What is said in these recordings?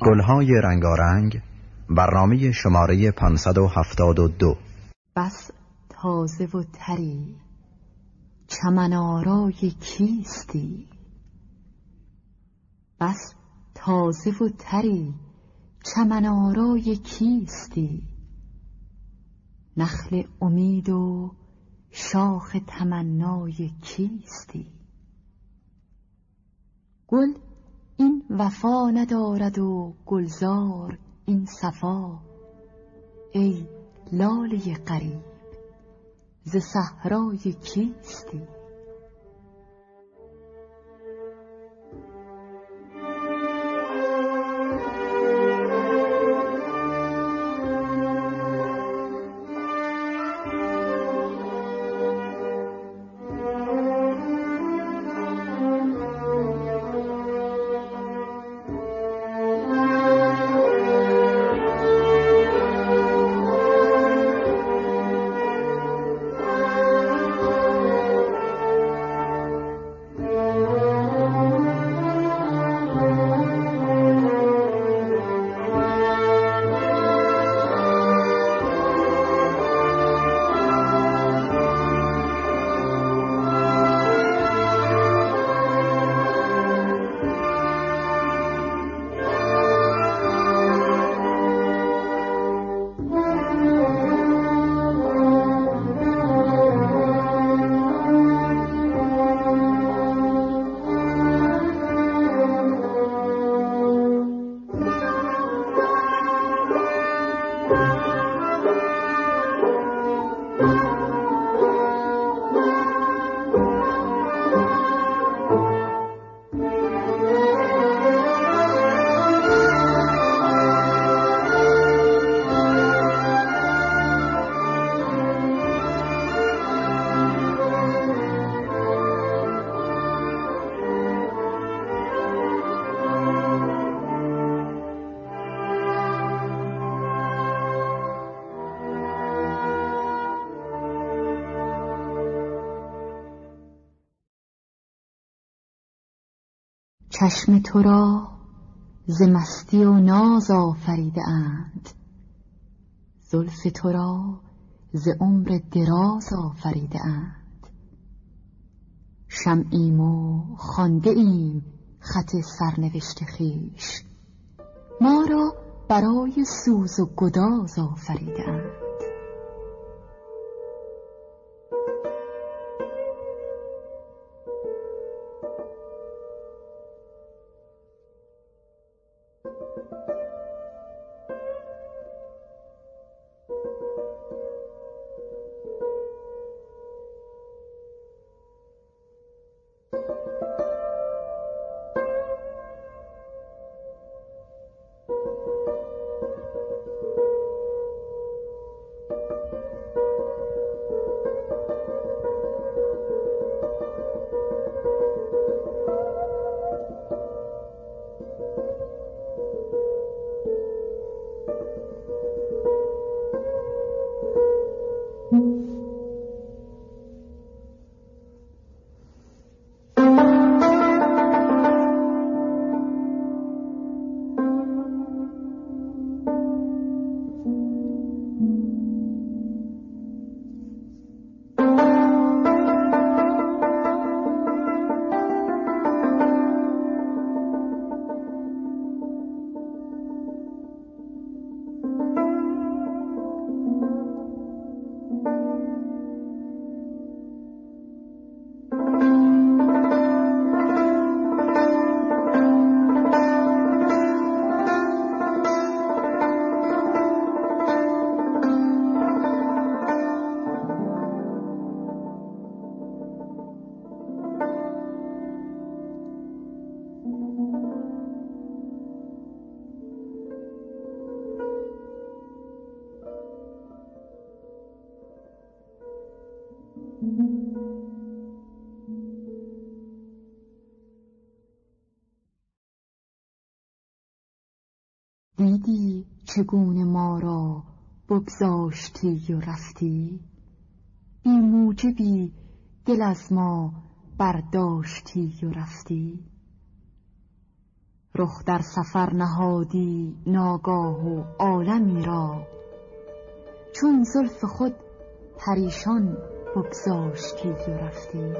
گلهای رنگارنگ برنامه شماره 572 بس تازه و تری. چمن آرای کیستی؟ بس تازه و تری. چمن آرای کیستی؟ نخل امید و شاخ تمنای کیستی؟ گل این وفا ندارد و گلزار این صفا. ای لاله قریب ز صحرای کیستی؟ چشم تو را ز مستی و ناز آفریده اند. زلف تو را ز عمر دراز آفریده اند. شمعیم و خوانده ایم خط سرنوشت خویش ما را برای سوز و گداز آفریده اند. چگونه ما را بگذاشتی و رفتی؟ بی موجبی دل از ما برداشتی و رفتی؟ رخ در سفر نهادی ناگاه و عالمی را چون زلف خود پریشان بگذاشتی و رفتی؟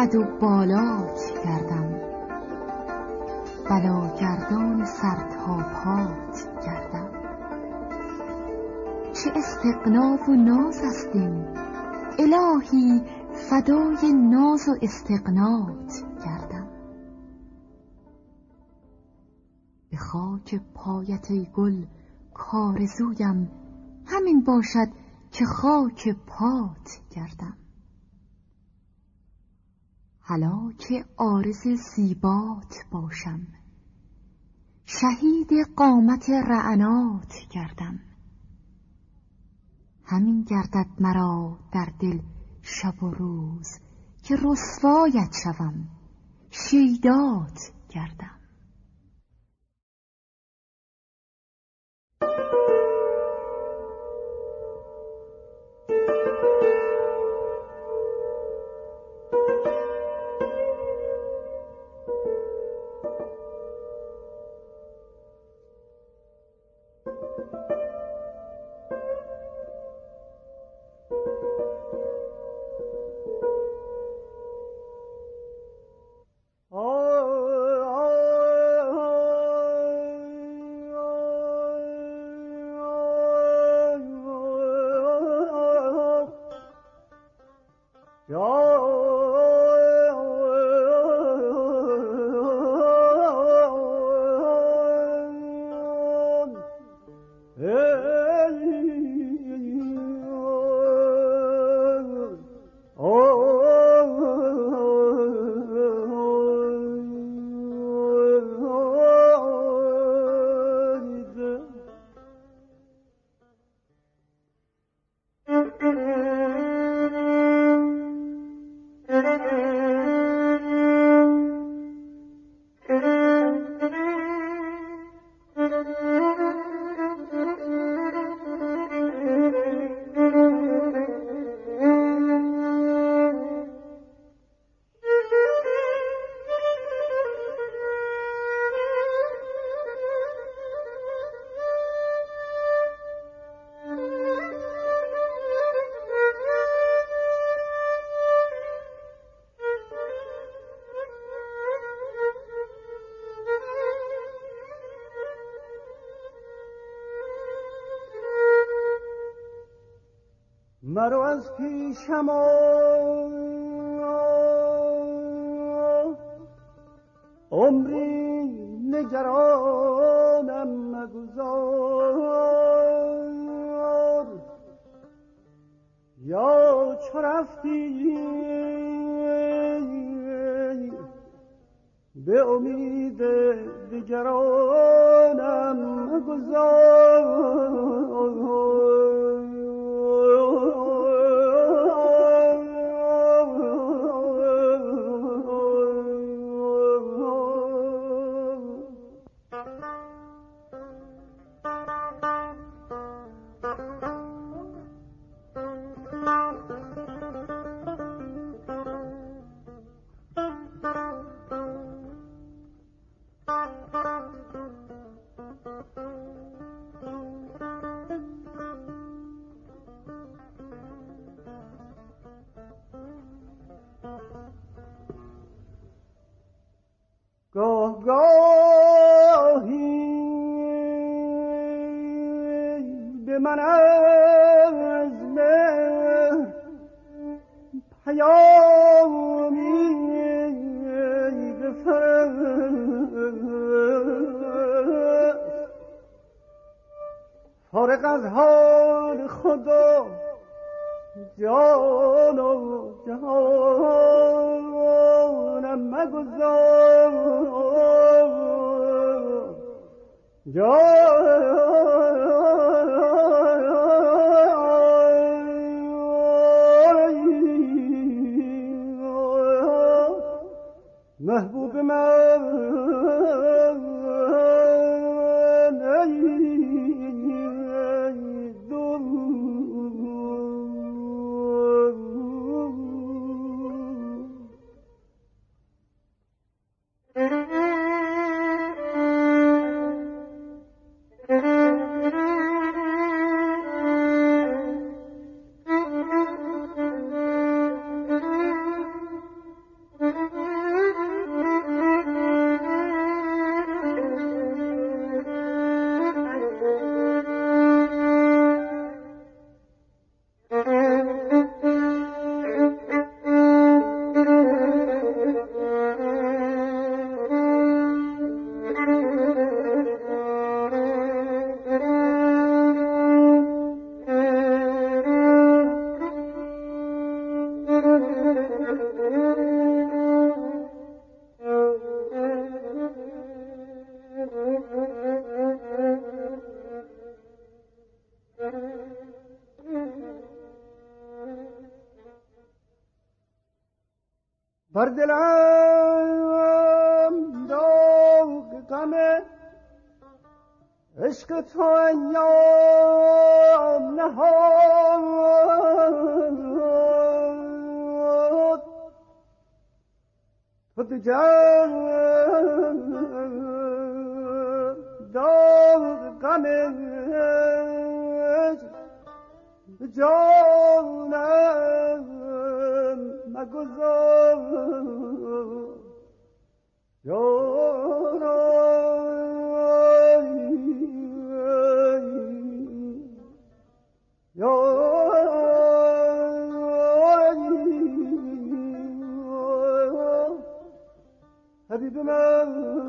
قد و بالات گردم بلاگردان سرتاپات گردم چه استقناف و ناز الهی فدای ناز و استقنات گردم به خاک پایت گل کارزویم همین باشد که خاک پات گردم که آرز زیبات باشم. شهید قامت رعنات گردم همین گردد مرا در دل شب و روز که رسوایت شوم. شیدات گردم پیشم عمری نگرانم مگذار. یا چو رفتی به امید دیگرانم مگذار. من از مهر پیامی فارغ از حال خدا جان و جهانم مگذار. محبوب من بر دلم داغ غم عشق تو ایام نهاد تو دجم داغ غم جانم مگذار حبیب من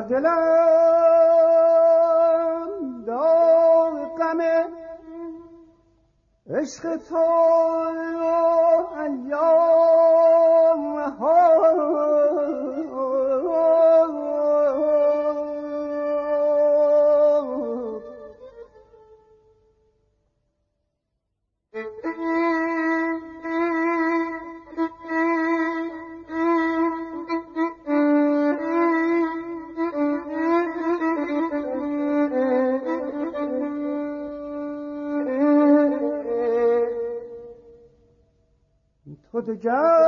دلم داغ غم عشق تو job.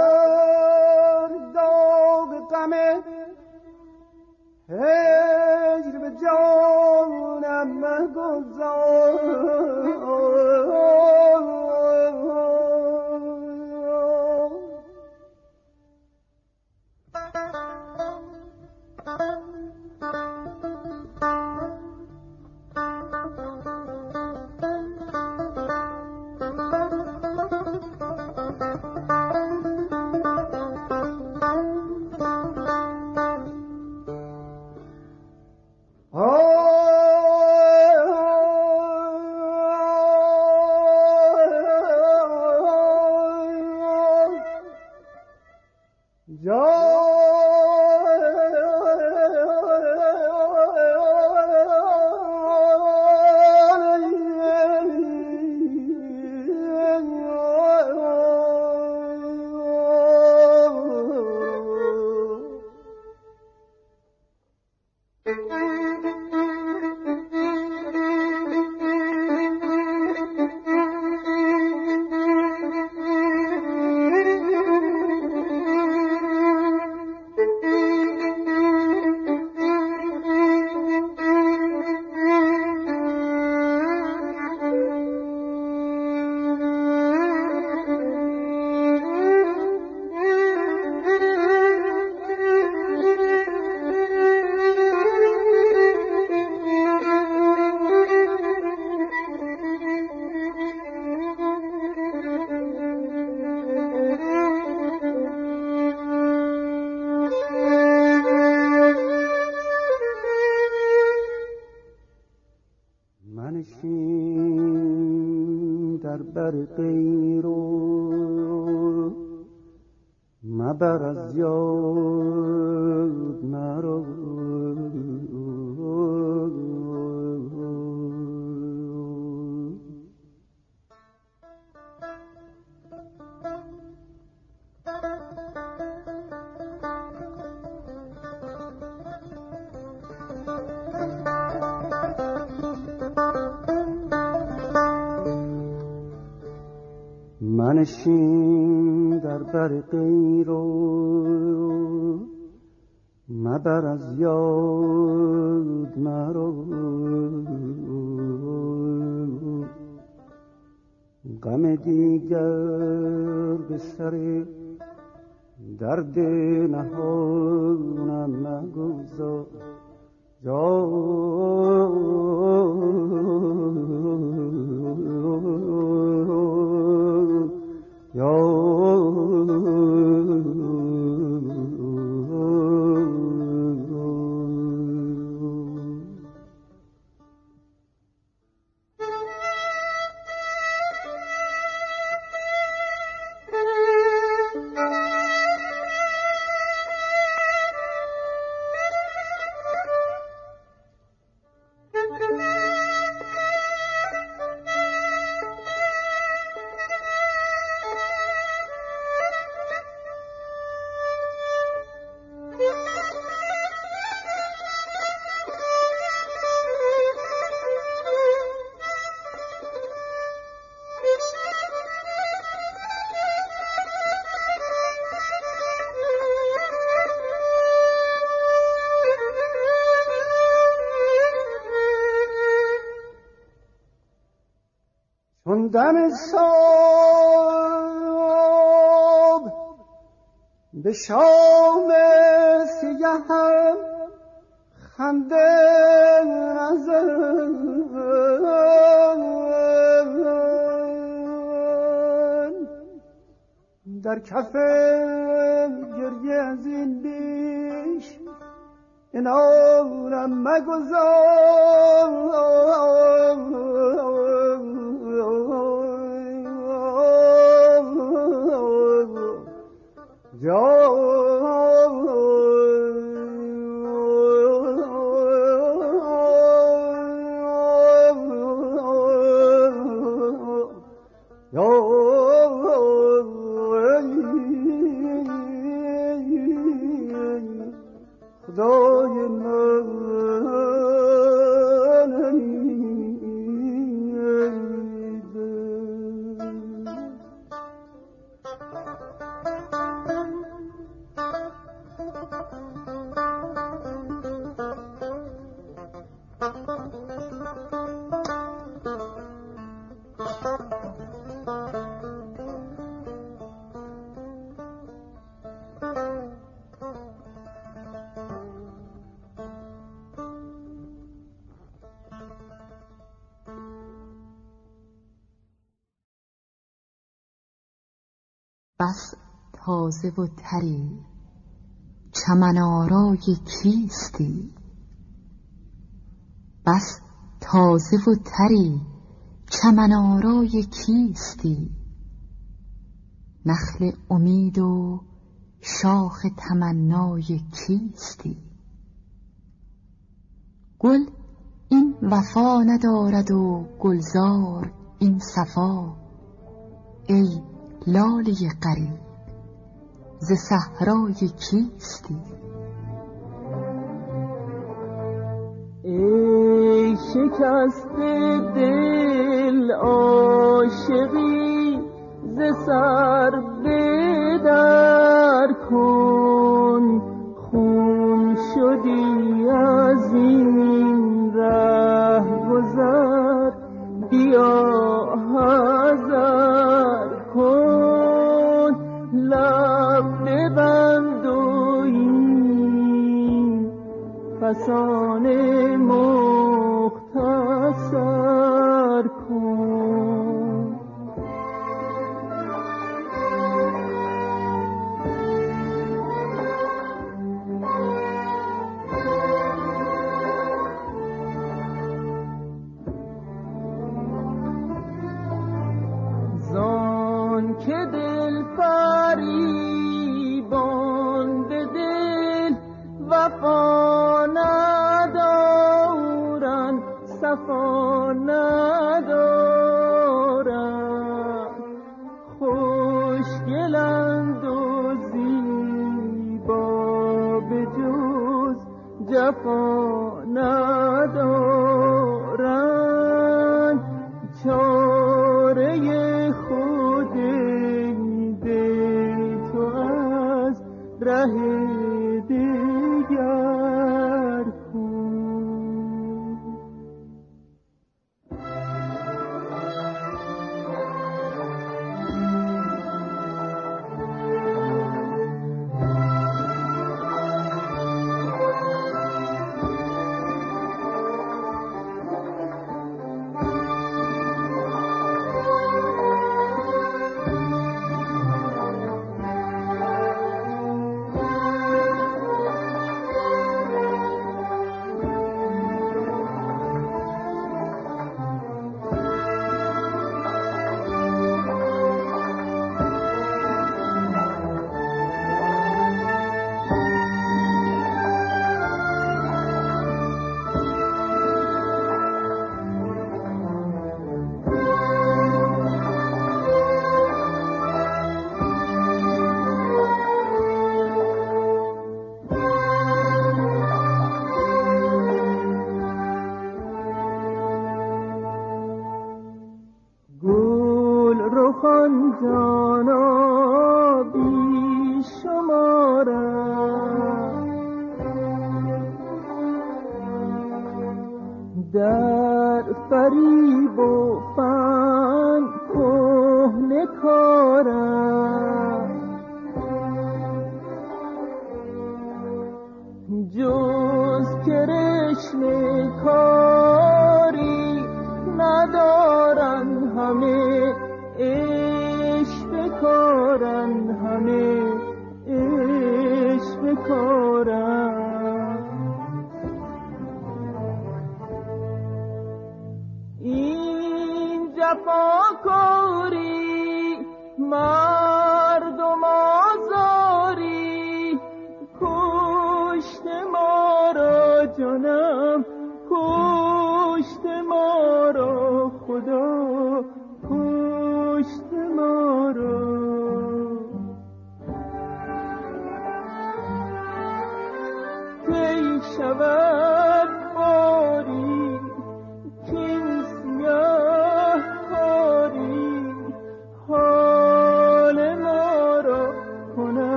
kỳ بر غیر مبر از یاد مرا غم دیگر به سر درد نهانم مگذار دم صبح به شام سیهم خنده نزن در کف گریه از این بیش انانم مگذار بس تری چمن آرای کیستی بس تازه و تری چمن آرای کیستی نخل امید و شاخ تمنای کیستی گل این وفا ندارد و گلزار این صفا. ای لاله قریب ز صحرای کیستی. ای شکست دل عاشقی ز سر بدر کن. خون شدی از این ره گذر بیا فسانه مختصر.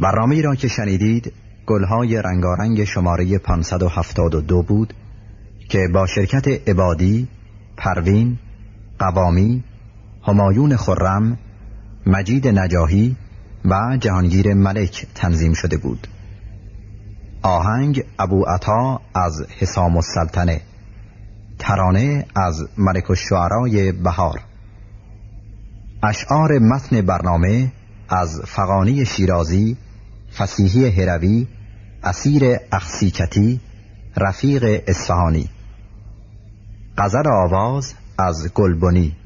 برنامه را که شنیدید گلهای رنگارنگ شماره 572 بود که با شرکت عبادی، پروین، قوامی، همایون خرم، مجید نجاهی و جهانگیر ملک تنظیم شده بود. آهنگ ابو عطا از حسام السلطنه ترانه از ملک الشعرای بهار. اشعار متن برنامه از فقانی شیرازی فسیحی هروی اسیر اخسیکتی رفیق اصفهانی. غزل آواز از گلبنی.